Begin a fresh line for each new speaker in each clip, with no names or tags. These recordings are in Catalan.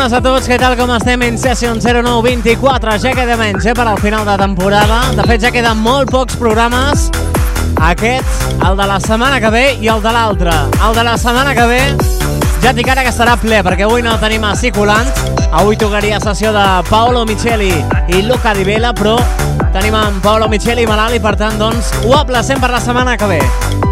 Bones a tots, què tal com estem en Session 0924? Ja queda menys eh, per al final de temporada. De fet, ja queden molt pocs programes. Aquest, el de la setmana que ve i el de l'altre. El de la setmana que ve ja dic ara que estarà ple, perquè avui no tenim a Ciculant. Avui tocaria sessió de Paolo Micheli i Luca Di Vela, però tenim en Paolo Micheli malalt i per tant doncs ho aplacem per la setmana que ve.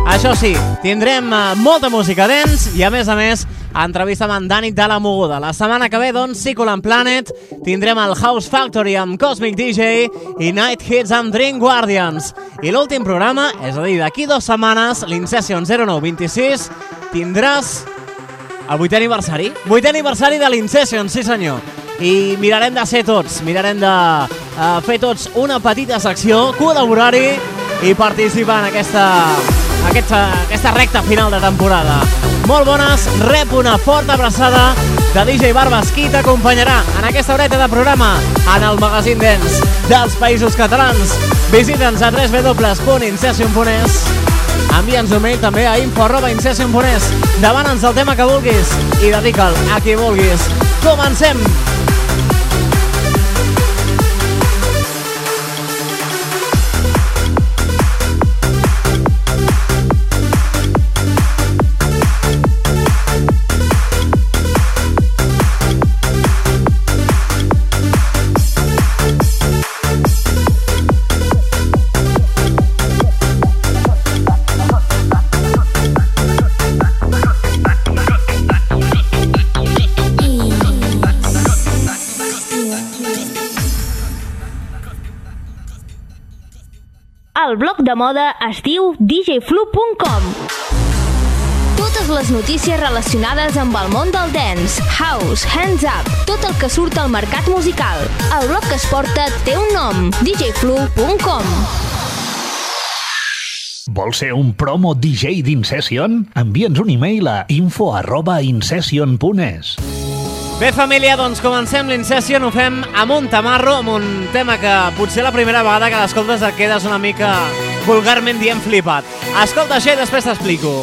Això sí, tindrem eh, molta música dents i a més a més entrevista amb en Dani de la Moguda. La setmana que ve, doncs, Ciculant Planet, tindrem el House Factory amb Cosmic DJ i Night Hits amb Dream Guardians. I l'últim programa, és a dir, d'aquí dues setmanes, l'Incession 0926, tindràs el vuitè aniversari. Vuitè aniversari de l'Incession, sí senyor. I mirarem de ser tots, mirarem de uh, fer tots una petita secció, col·laborar-hi i participar en aquesta, aquesta, aquesta recta final de temporada. Molt bones, rep una forta abraçada de DJ Barbas, qui t'acompanyarà en aquesta horeta de programa en el magazín Dents dels Països Catalans. Visita'ns a www.incession.es Envia'ns un mail també a info arroba incession.es Demana'ns el tema que vulguis i dedica'l a qui vulguis. Comencem!
El blog de moda es diu djflu.com Totes les notícies relacionades amb el món del dance, house, hands up, tot el que surt al mercat musical. El blog que es porta té un nom, djflu.com
Vols ser un promo DJ d'Incession? Envia'ns un e-mail a info arroba incession.es.
Bé, família, doncs comencem l'Incession, ho fem amb un tamarro, amb un tema que potser la primera vegada que l'escoltes et quedes una mica vulgarment dient flipat. Escolta això i després t'explico.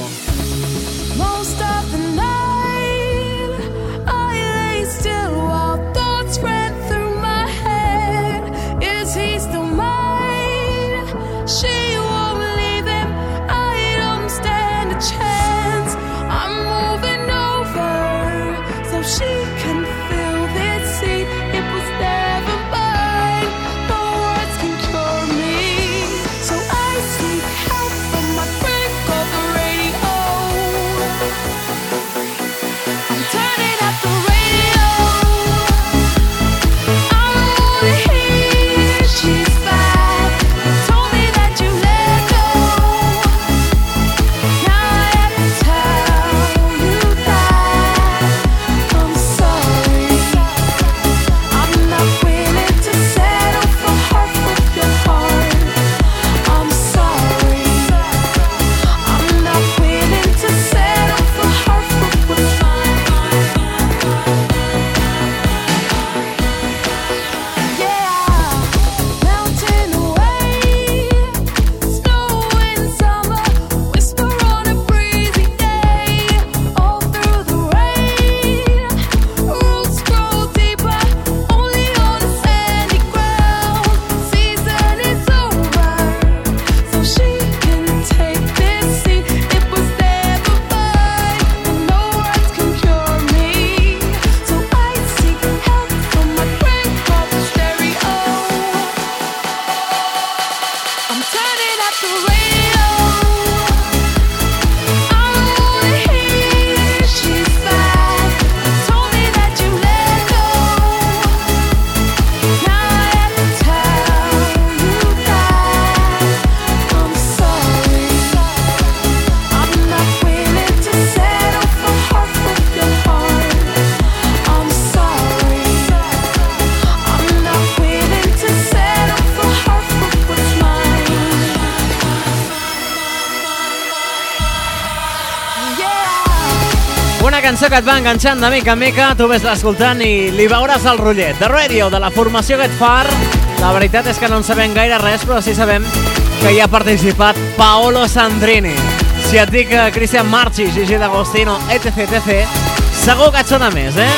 que et va enganxant de mica en mica, tu vés l'escoltant i li veuràs el rotllet. De Radio, de la formació que et far, la veritat és que no en sabem gaire res, però sí sabem que hi ha participat Paolo Sandrini. Si et dic eh, Cristian Marchi, Gigi D'Agostino, etc, etc, segur que et sona més, eh?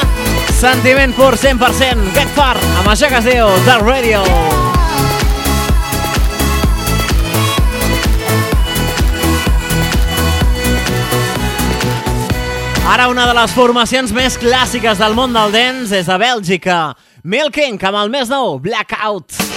Sentiment pur 100%, Get Far, amb això que es diu The Radio. The Radio. Ara una de les formacions més clàssiques del món del dance és a Bèlgica. Milking amb el més nou, Blackout.
Blackout.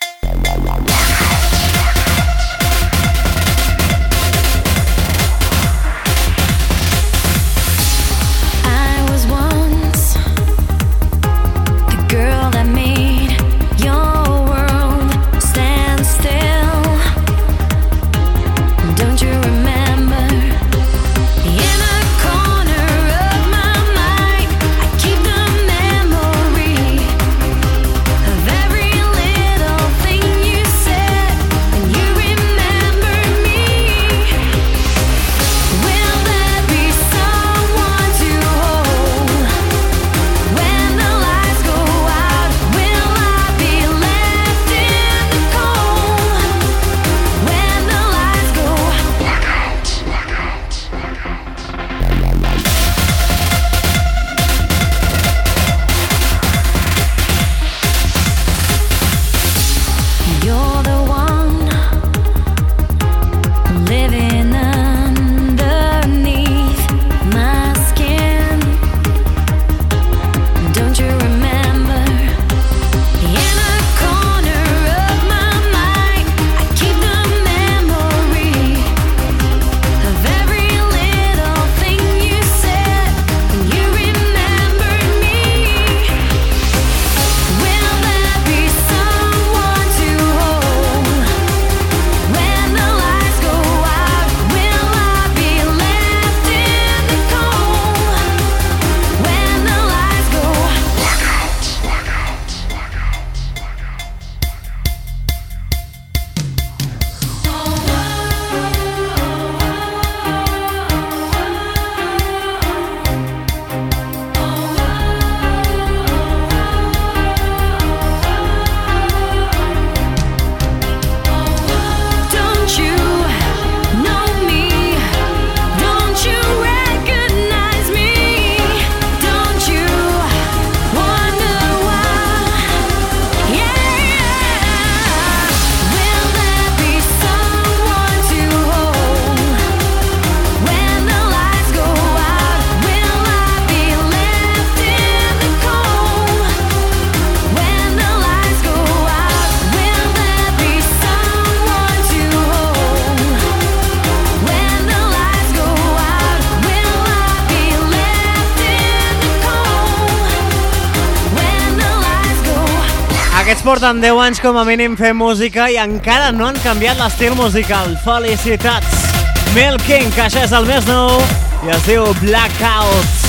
porten 10 anys com a mínim fent música i encara no han canviat l'estil musical. Felicitats! Mel King, que això és el més nou, i es diu Blackout.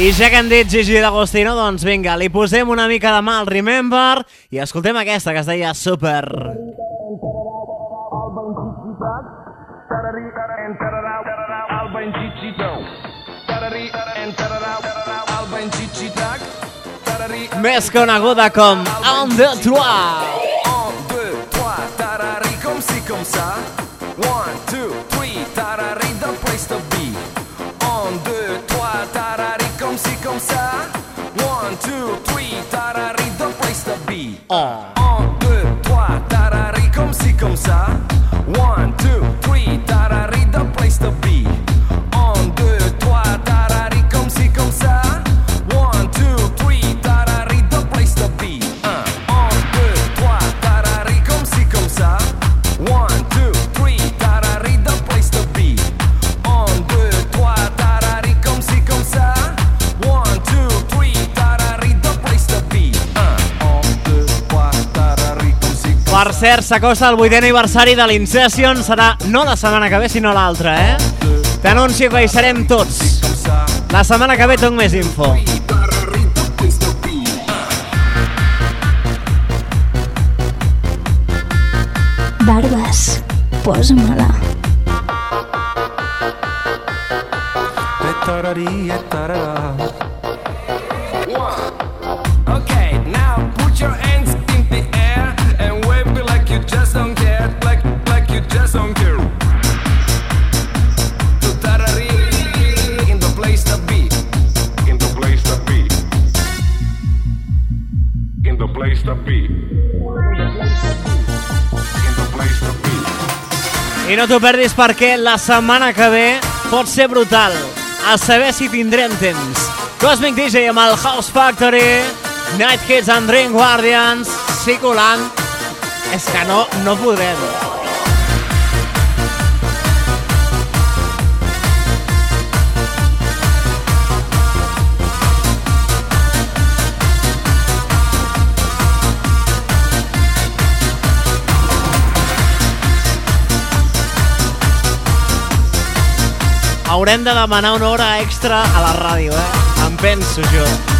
I ja que han dit Gigi D'Agostino, doncs vinga, li posem una mica de mal Remember i escoltem aquesta que es deia Super.
Alba
més coneguda com On the
Trois.
cert, s'acosta el vuitè aniversari de l'Incession. Serà no la setmana que ve, sinó l'altra, eh?
T'anuncio que hi serem tots. La setmana que ve tinc més info.
Barbas, posa-me-la.
et tarara.
No t'ho perdis perquè la setmana que ve pot ser brutal. A saber si tindrem temps. Cosmic DJ amb el House Factory, Night Kids and Dream Guardians, circulant. És que no, no podem. Haurem de demanar una hora extra a la ràdio, eh? Em penso jo.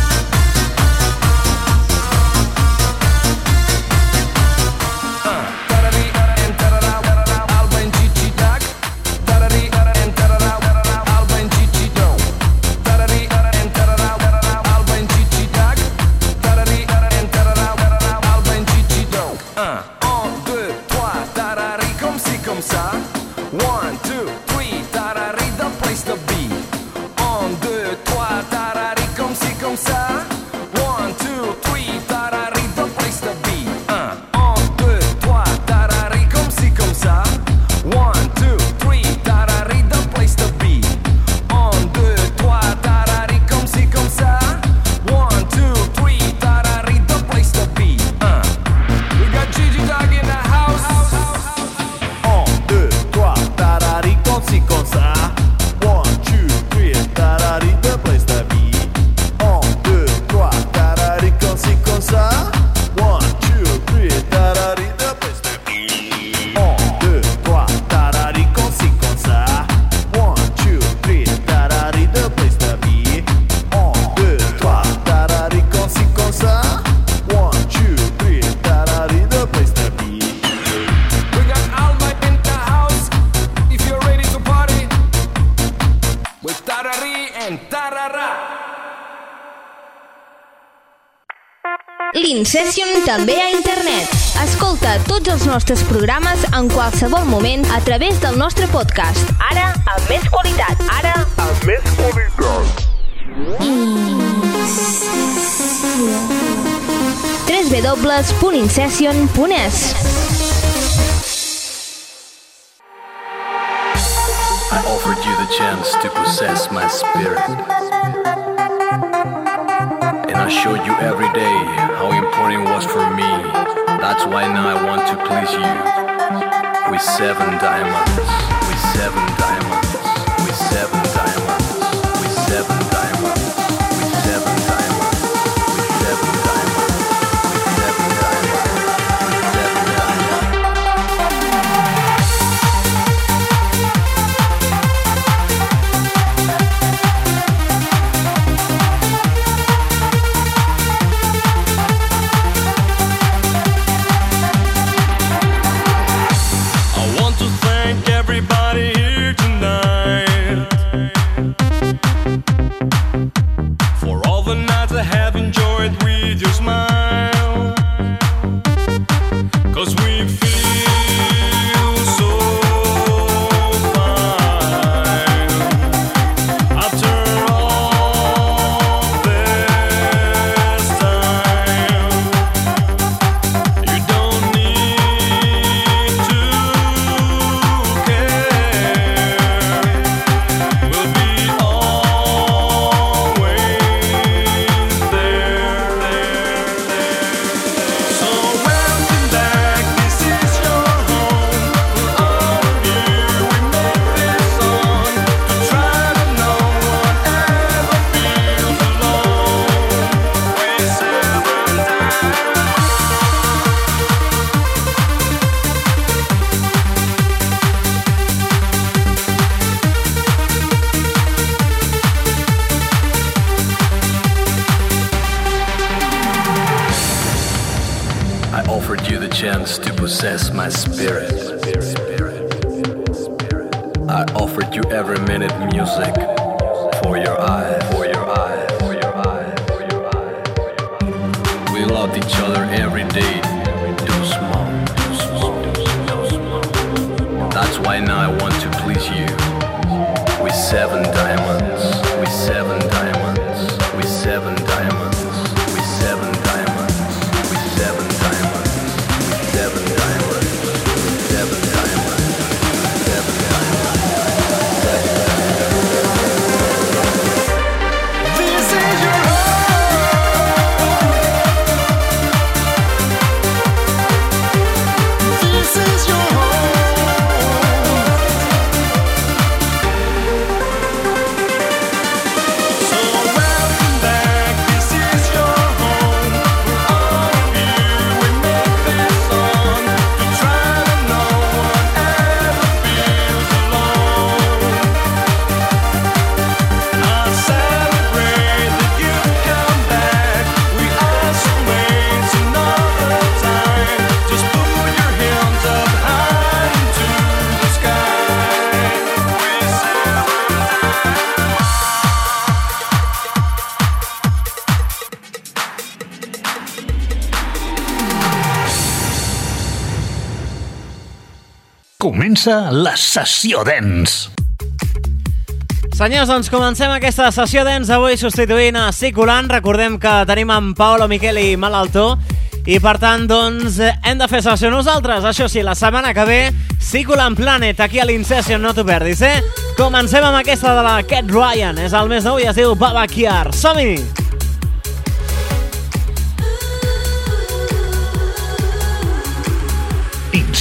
L'Incession també a internet. Escolta tots els nostres programes en qualsevol moment a través del nostre podcast. Ara, amb més qualitat. Ara,
Amb més qualitat.
www.incession.es
I offered you the chance to possess my spirit. I showed you every day how important it was for me. That's why now I want to please you. With seven diamonds, with seven diamonds,
comença la sessió d'ens.
Senyors, doncs comencem aquesta sessió d'ens avui substituint a Cicolant. Recordem que tenim en Paolo Miquel i Malaltó i per tant, doncs, hem de fer sessió nosaltres. Això sí, la setmana que ve, Cicolant Planet, aquí a l'Incession, no t'ho perdis, eh? Comencem amb aquesta de la Cat Ryan, és el més nou i es diu Babakiar. Som-hi!
Som-hi!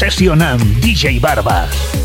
Sessionam DJ
Barba.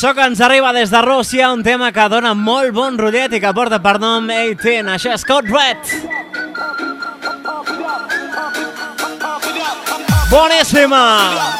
Això que ens arriba des de Rússia, un tema que dona molt bon rotllet i que porta per nom 18. Això és Code Red. Boníssima! Boníssima!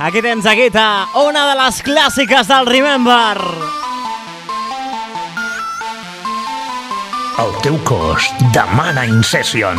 Aquí tens a Guita, una de les clàssiques del Remember.
El teu cos demana Incession.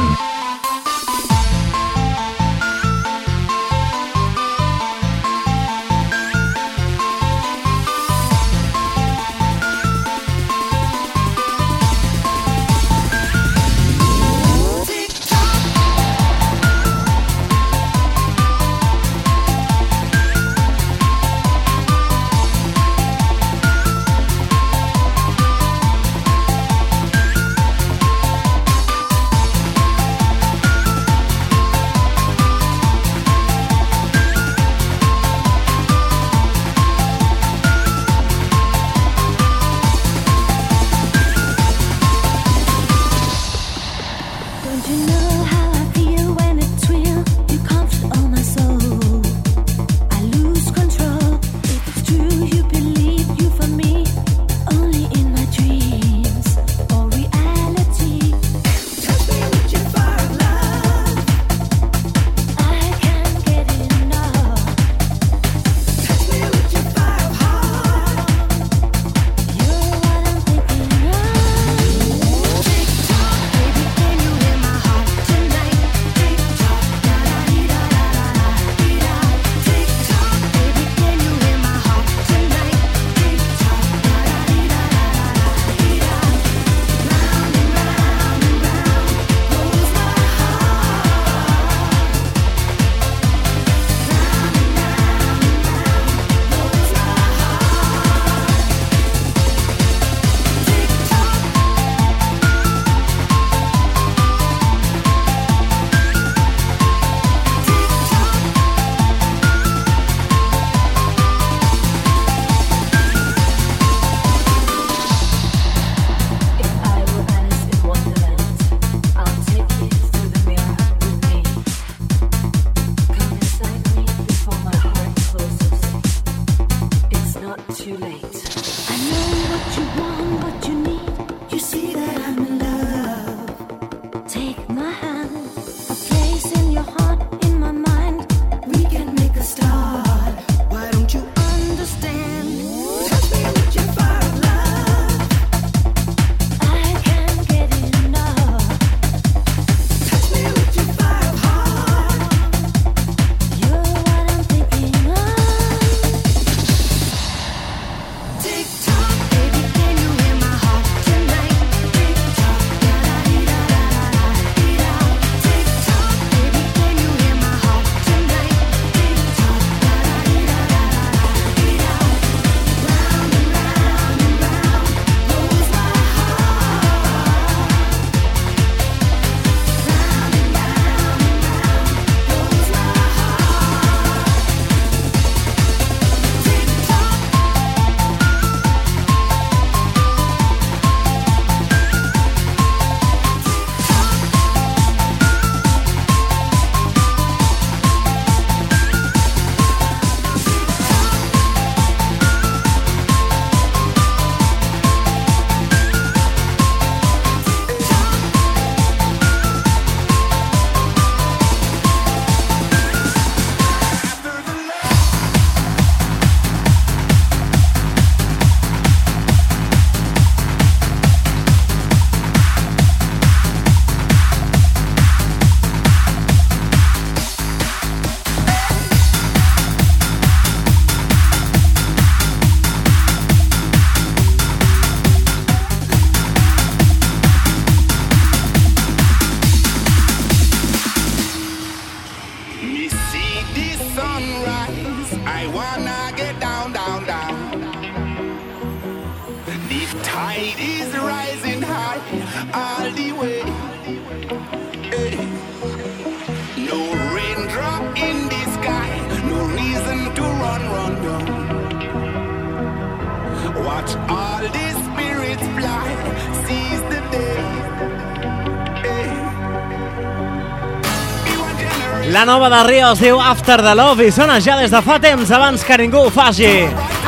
de Rio es diu After the Love i sona ja des de fa temps abans que ningú ho faci.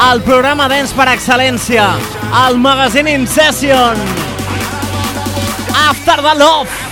El programa d'ens per excel·lència, el magazine In Session. After the Love!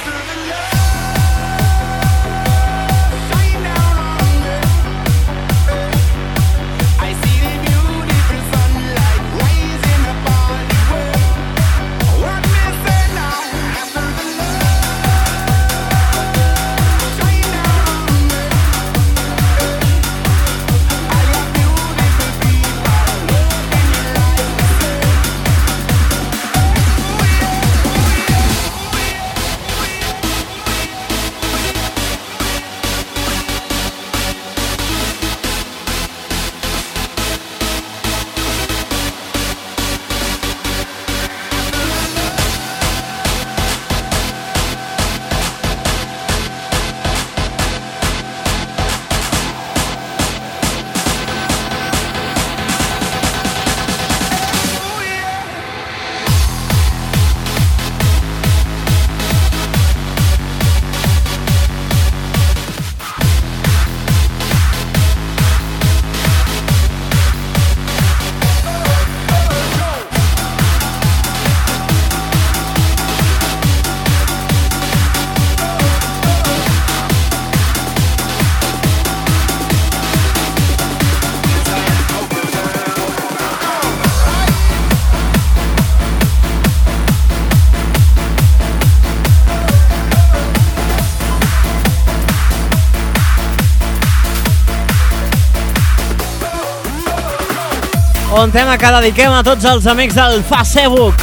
bon tema que dediquem a tots els amics del Facebook.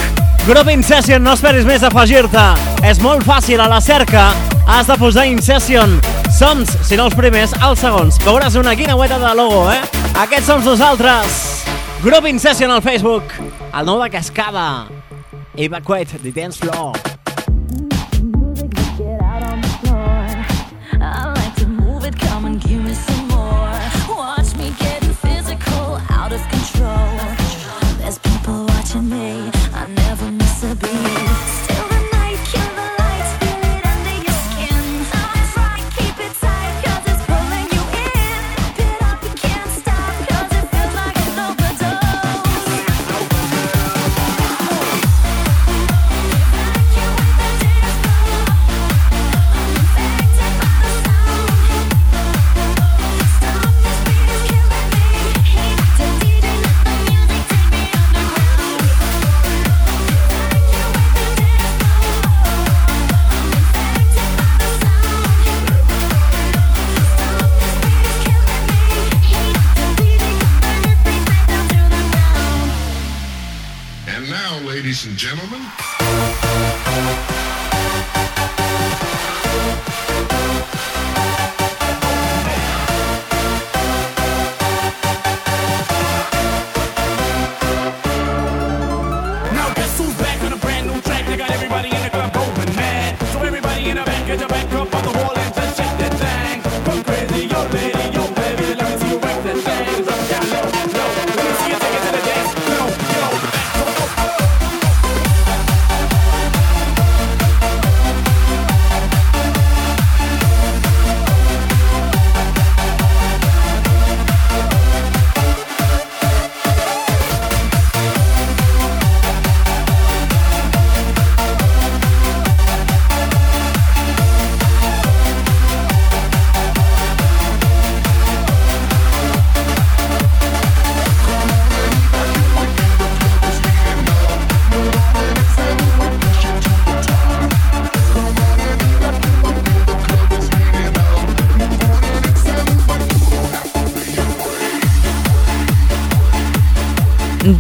Grup Incession, no esperis més afegir-te. És molt fàcil, a la cerca has de posar Incession. Som, si no els primers, els segons. Veuràs una guineueta de logo, eh? Aquests som nosaltres. Grup Incession al Facebook. El nou de Cascada. Evacuate the dance floor.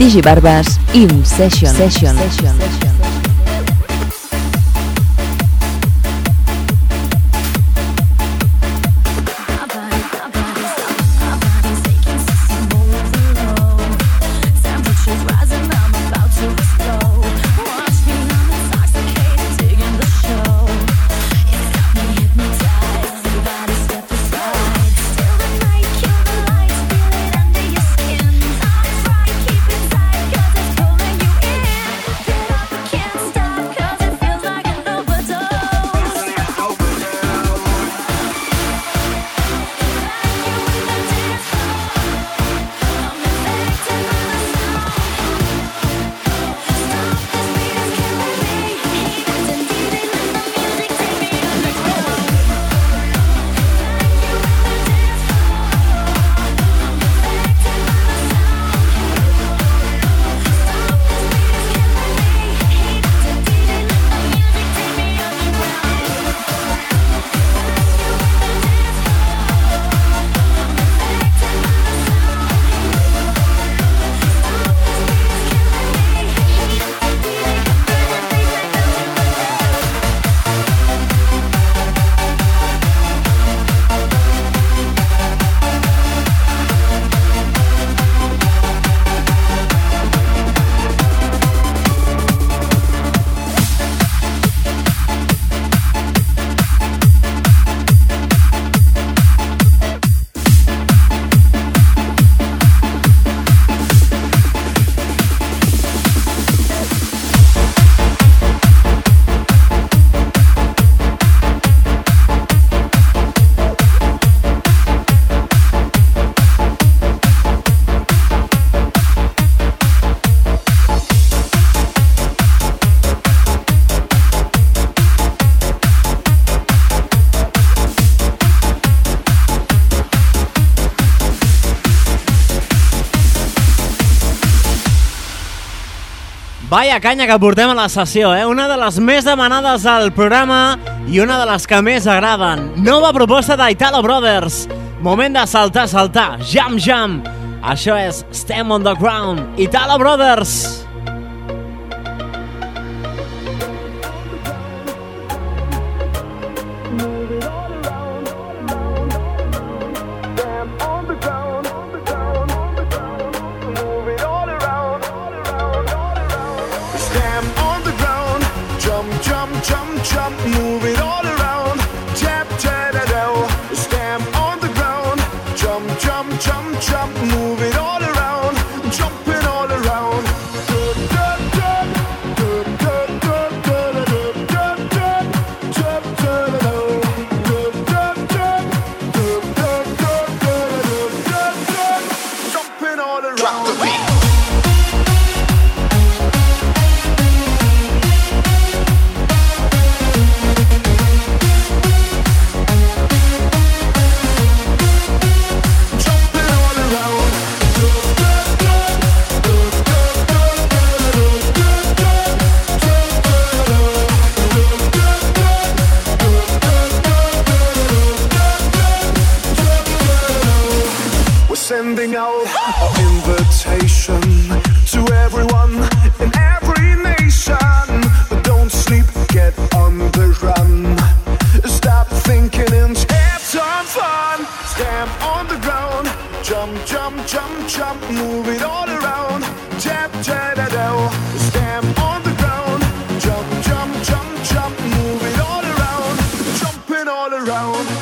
Digibarbas In Session. Session.
Vaya canya que portem a la sessió, eh? Una de les més demanades al programa i una de les que més agraden. Nova proposta d'Italo Brothers. Moment de saltar, saltar. Jam, jam. Això és Stem on the Ground. Italo Brothers.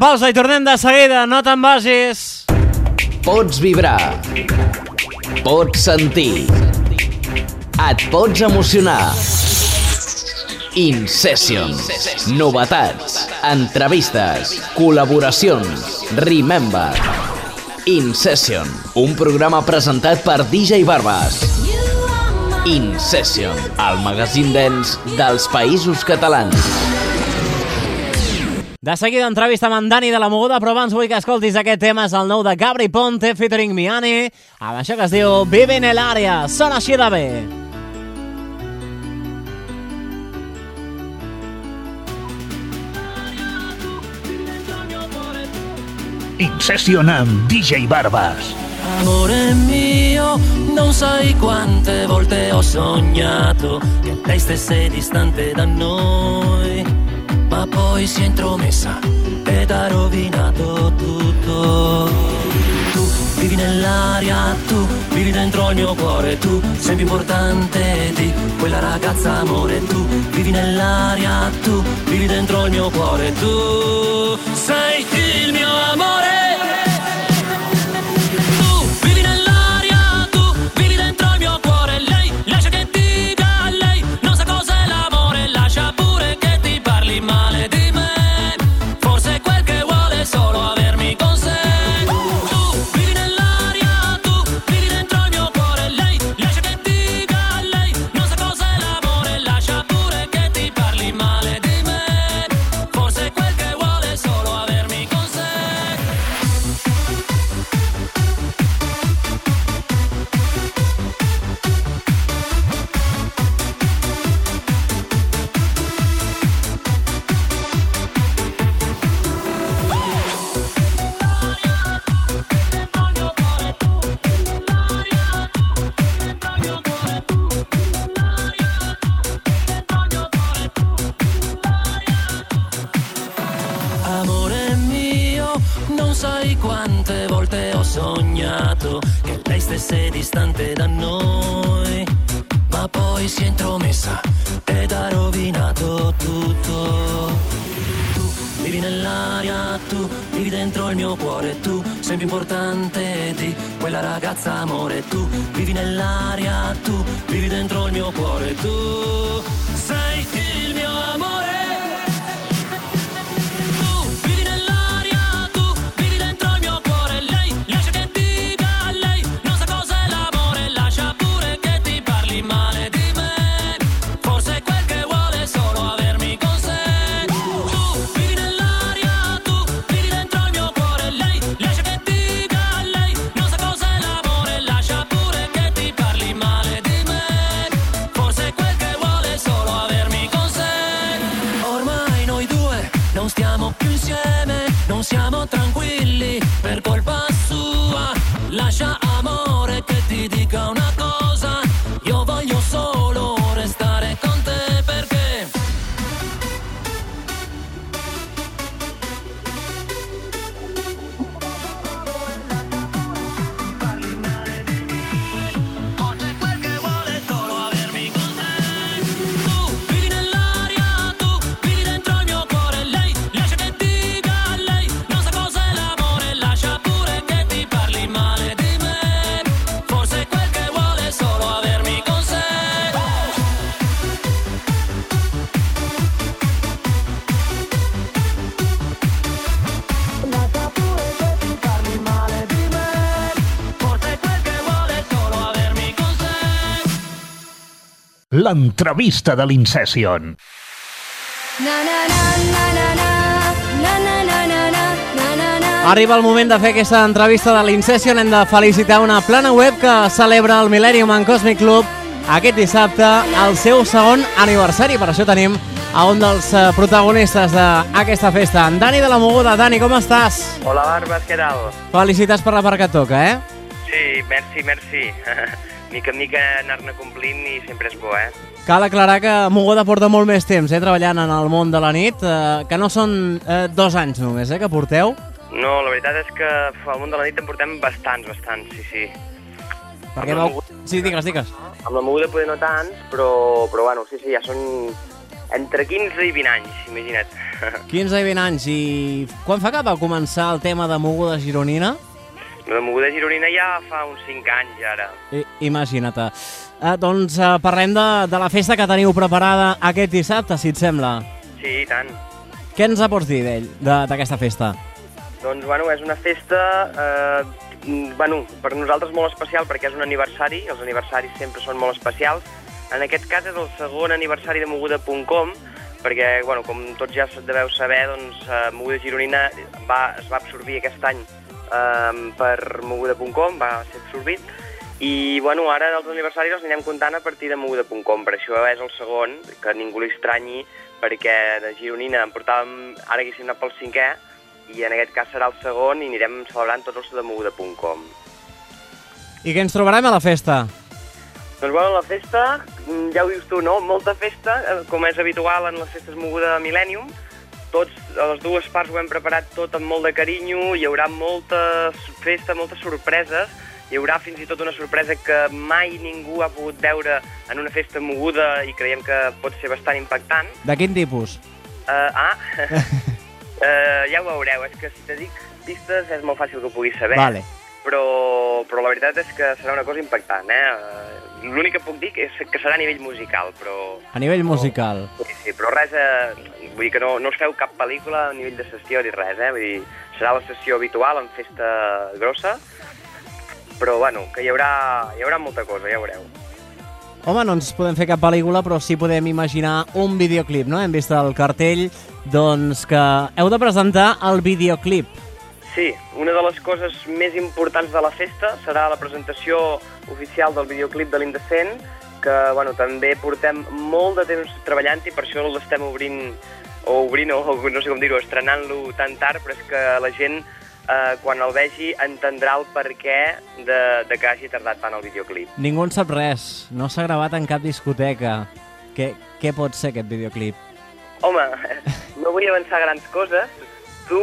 Pausa i tornem de seguida, no te'n vagis.
Pots vibrar. Pots sentir. Et pots emocionar. In Session. Novetats. Entrevistes. Col·laboracions. Remember. In Session. Un programa presentat per DJ Barbas. In Session. El magazín dens dels països catalans.
De seguida entrevista amb en Dani de la Moguda, però abans vull que escoltis aquest tema, és el nou de Gabri Ponte featuring Miani, amb això que es diu Vive en el área, sona així de bé.
In Session amb DJ Barbas.
Amore mio, non sai quante volte ho sognato che lei stesse distante da noi, ma poi si è intromessa ed ha rovinato tutto. Tu vivi nell'aria, tu vivi dentro il mio cuore, tu sei più importante di quella ragazza amore, tu vivi nell'aria, tu vivi dentro il mio cuore, tu sei il mio amore. Stesse distante da noi, ma poi si è intromessa ed ha rovinato tutto. Tu vivi nell'aria, tu vivi dentro il mio cuore, tu sei più importante di quella ragazza amore, tu vivi nell'aria, tu vivi dentro il mio cuore, tu sei il
L'entrevista de l'Incession.
Arriba el moment de fer aquesta entrevista de l'Incession. Hem de felicitar una plana web que celebra el Millennium and Cosmic Club aquest dissabte, el seu segon aniversari. Per això tenim a un dels eh, protagonistes d'aquesta festa, en Dani de la Moguda. Dani, com estàs?
Hola, Barbas, què tal?
Felicitats per la part que et toca, eh?
Sí, merci, merci. mica en mica anar-ne complint i sempre és bo, eh?
Cal aclarar que Mogoda porta molt més temps eh, treballant en el món de la nit, eh, que no són eh, dos anys només eh, que porteu.
No, la veritat és que al món de la nit en portem bastants, bastants, sí, sí.
Perquè vau... Sí, digues, digues.
Amb la moguda poder no tants, però, però bueno, sí, sí, ja són entre 15 i 20 anys, imagina't.
15 i 20 anys. I quan fa que va començar el tema de Moguda gironina?
La moguda gironina ja fa uns 5 anys, ara.
I, imagina't. Eh, doncs eh, parlem de, de la festa que teniu preparada aquest dissabte, si et sembla.
Sí, i tant.
Què ens pots dir d'ell, de- d'aquesta festa?
Doncs, bueno, és una festa, eh, bueno, per nosaltres molt especial perquè és un aniversari, els aniversaris sempre són molt especials. En aquest cas és el segon aniversari de Moguda.com, perquè, bueno, com tots ja deveu saber, doncs, eh, Moguda Gironina va, es va absorbir aquest any eh, per Moguda.com, va ser absorbit, i, bueno, ara els aniversaris els anirem comptant a partir de Moguda.com, per això és el segon, que ningú li estranyi, perquè de Gironina en portàvem, ara haguéssim anat pel cinquè, i en aquest cas serà el segon i anirem celebrant tots els de Moguda.com.
I què ens trobarem a la festa?
Doncs bueno, la festa, mm, ja ho dius tu, no? Molta festa, eh, com és habitual en les festes Moguda Millennium. Tots, a les dues parts ho hem preparat tot amb molt de carinyo, hi haurà molta festa, moltes sorpreses, hi haurà fins i tot una sorpresa que mai ningú ha pogut veure en una festa moguda i creiem que pot ser bastant impactant.
De quin tipus?
Uh, ah, uh, ja ho veureu, és que si te dic pistes és molt fàcil que ho puguis saber.
Vale.
Però, però la veritat és que serà una cosa impactant, eh? L'únic que puc dir és que serà a nivell musical, però...
A nivell musical.
Sí, sí, però res, eh, vull dir que no, no us feu cap pel·lícula a nivell de sessió ni res, eh? Vull dir, serà la sessió habitual en festa grossa, però bueno, que hi haurà, hi haurà molta cosa, ja veureu.
Home, no ens podem fer cap pel·lícula, però sí podem imaginar un videoclip, no? Hem vist el cartell, doncs, que heu de presentar el videoclip.
Sí, una de les coses més importants de la festa serà la presentació oficial del videoclip de l'Indecent, que bueno, també portem molt de temps treballant i per això l'estem obrint, o obrint, o no sé com dir-ho, estrenant-lo tan tard, però és que la gent, eh, quan el vegi, entendrà el per què de, de que hagi tardat tant el videoclip.
Ningú en sap res, no s'ha gravat en cap discoteca. Què, què pot ser aquest videoclip?
Home, no vull avançar grans coses, tu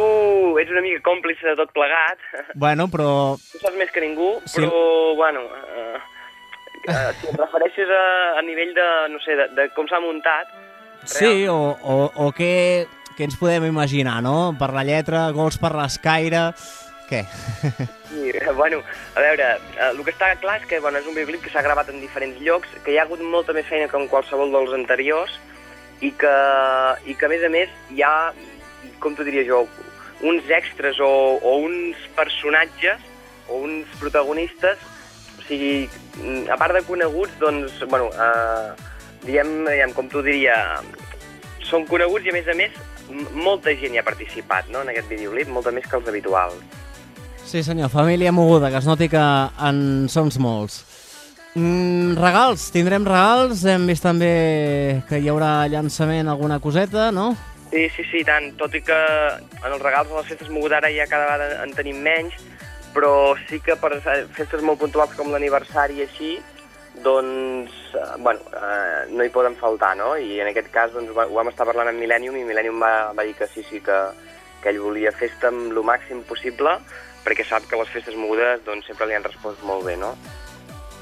ets una mica còmplice de tot plegat,
Bueno, però
tu saps més que ningú,
Sí.
però, bueno, eh, eh, si et refereixes a, a nivell de, no sé, de, de com s'ha muntat,
sí, o, o, o què, què ens podem imaginar, no? Per la lletra, gols per l'escaire... Què?
Sí, bueno, a veure, eh, el que està clar és que bueno, és un videoclip que s'ha gravat en diferents llocs, que hi ha hagut molta més feina que en qualsevol dels anteriors i que, i que a més a més hi ha, com t'ho diria jo, uns extras o, o uns personatges o uns protagonistes, o sigui, a part de coneguts, doncs, bueno, eh, diguem, diguem, com t'ho diria, són coneguts i a més a més molta gent hi ha participat no, en aquest videoclip, molta més que els habituals.
Sí, senyor, família moguda, que es noti que en som molts. Mm, regals, tindrem regals, hem vist també que hi haurà llançament alguna coseta, no?
Sí, sí, sí, tant. Tot i que en els regals de les festes moguda ara ja cada vegada en tenim menys, però sí que per festes molt puntuals com l'aniversari i així, doncs, eh, bueno, eh, no hi poden faltar, no? I en aquest cas doncs, ho vam estar parlant amb Millennium i Millennium va, va dir que sí, sí, que, que ell volia festa amb el màxim possible perquè sap que les festes mogudes doncs, sempre li han respost molt bé, no?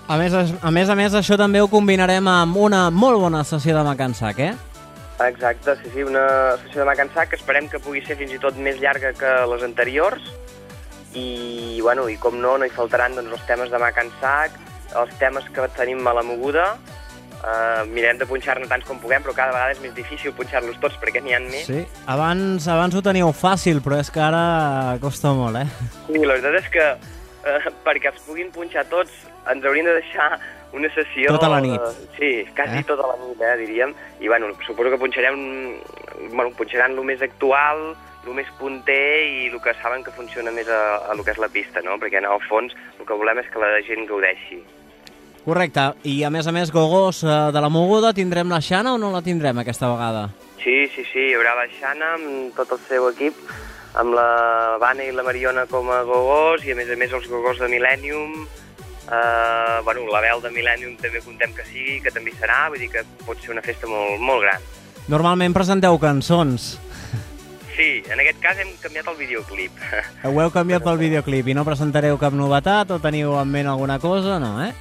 A més, a més a més, això també ho combinarem amb una molt bona sessió de Macansac, eh?
Exacte, sí, sí, una sessió de Macansac que esperem que pugui ser fins i tot més llarga que les anteriors i, bueno, i com no, no hi faltaran doncs, els temes de Macansac, els temes que tenim a la moguda, uh, mirem de punxar-ne tants com puguem, però cada vegada és més difícil punxar-los tots perquè n'hi ha més.
Sí. Abans, abans ho teníeu fàcil, però és que ara costa molt, eh?
Sí, la veritat és que eh, perquè els puguin punxar tots ens haurien de deixar una sessió...
Tota la nit.
eh, sí, quasi
Eh?
tota la nit, eh, diríem. I bueno, suposo que punxarem, bueno, punxaran el més actual, el més punter i el que saben que funciona més a, a el que és la pista, no? Perquè en el fons el que volem és que la gent gaudeixi.
Correcte. I a més a més, Gogós, eh, de la moguda, tindrem la Xana o no la tindrem aquesta vegada?
Sí, sí, sí, hi haurà la Xana amb tot el seu equip, amb la Vane i la Mariona com a gogós i a més a més els gogós de Millennium, eh, bueno, la veu de Millennium també contem que sigui, que també serà, vull dir que pot ser una festa molt, molt gran.
Normalment presenteu cançons.
Sí, en aquest cas hem canviat el videoclip.
Ho heu canviat pel videoclip i no presentareu cap novetat o teniu en ment alguna cosa? No, eh?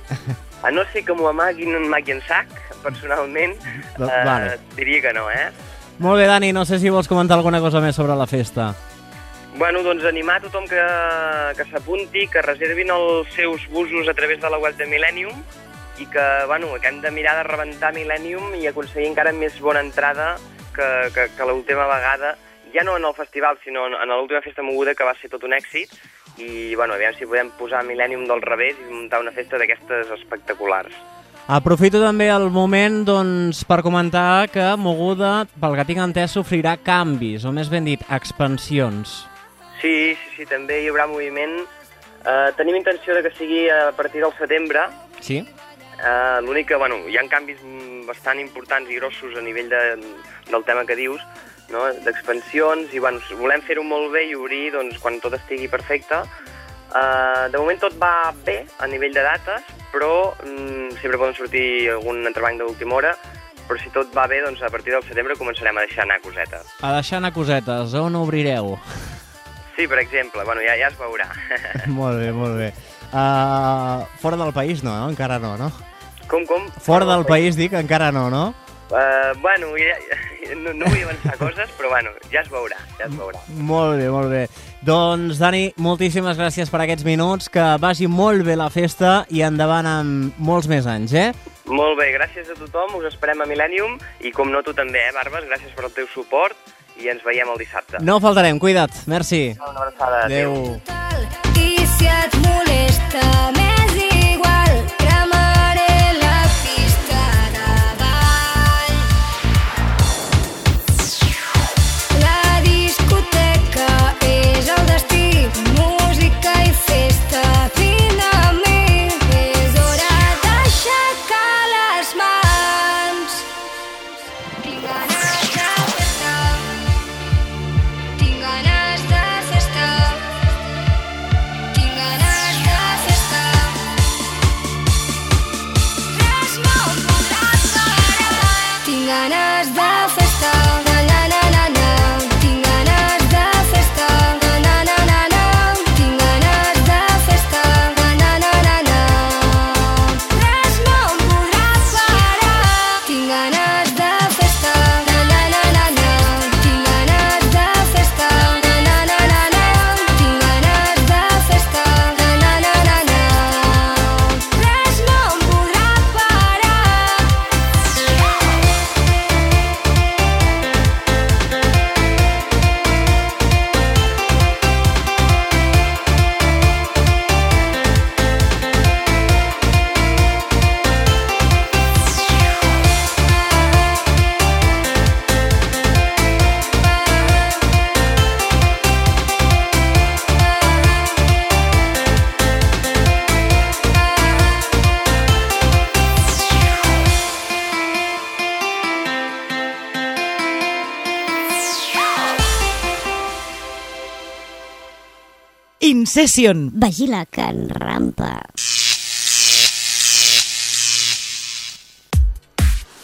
A no ser que m'ho amaguin en mag i en sac, personalment, eh,
vale.
diria que no, eh?
Molt bé, Dani, no sé si vols comentar alguna cosa més sobre la festa.
Bueno, doncs animar tothom que, que s'apunti, que reservin els seus busos a través de la web de Millennium i que, bueno, que hem de mirar de rebentar Millennium i aconseguir encara més bona entrada que, que, que l'última vegada, ja no en el festival, sinó en, en l'última festa moguda, que va ser tot un èxit, i, bueno, aviam si podem posar Millennium del revés i muntar una festa d'aquestes espectaculars.
Aprofito també el moment doncs, per comentar que Moguda, pel que tinc entès, sofrirà canvis, o més ben dit, expansions.
Sí, sí, sí, també hi haurà moviment. Uh, tenim intenció de que sigui a partir del setembre.
Sí?
Uh, L'únic que, bueno, hi ha canvis bastant importants i grossos a nivell de, del tema que dius, no? d'expansions, i bueno, volem fer-ho molt bé i obrir doncs, quan tot estigui perfecte. Uh, de moment tot va bé a nivell de dates, però mm, sempre poden sortir algun entrebanc d'última hora, però si tot va bé, doncs a partir del setembre començarem a deixar anar cosetes.
A deixar anar cosetes, on obrireu?
Sí, per exemple, bueno, ja, ja es veurà.
molt bé, molt bé. Uh, fora del país no, no? Encara no, no?
com, com?
Fora del país dic encara no, no?
Uh, bueno, ja, no, no vull avançar coses, però bueno, ja es veurà, ja es veurà.
Molt bé, molt bé. Doncs, Dani, moltíssimes gràcies per aquests minuts, que vagi molt bé la festa i endavant amb molts més anys, eh?
Molt bé, gràcies a tothom, us esperem a Millennium i com no tu també, eh, Barbes, gràcies per el teu suport i ens veiem el dissabte.
No faltarem, cuida't, merci.
Una abraçada,
Adéu.
I si et molesta m'és
Session.
Vigila que en rampa.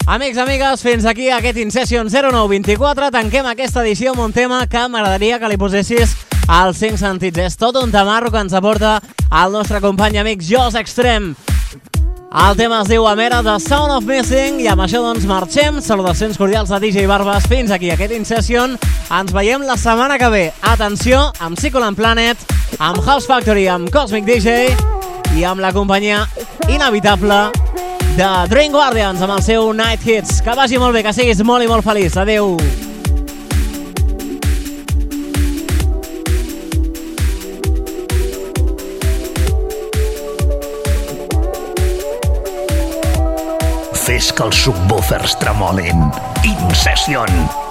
Amics, amigues, fins aquí aquest InSession 0924. Tanquem aquesta edició amb un tema que m'agradaria que li posessis als 5 sentits. És tot un tamarro que ens aporta el nostre company amic Jos Extrem. El tema es diu Amera, The Sound of Missing, i amb això doncs marxem. Salutacions cordials a DJ Barbas. Fins aquí aquest InSession. Ens veiem la setmana que ve. Atenció, amb Psycholand Planet, amb House Factory, amb Cosmic DJ i amb la companyia inevitable de Dream Guardians amb el seu Night Hits. Que vagi molt bé, que siguis molt i molt feliç. Adeu.
Fes que els subwoofers tremolin. Incession.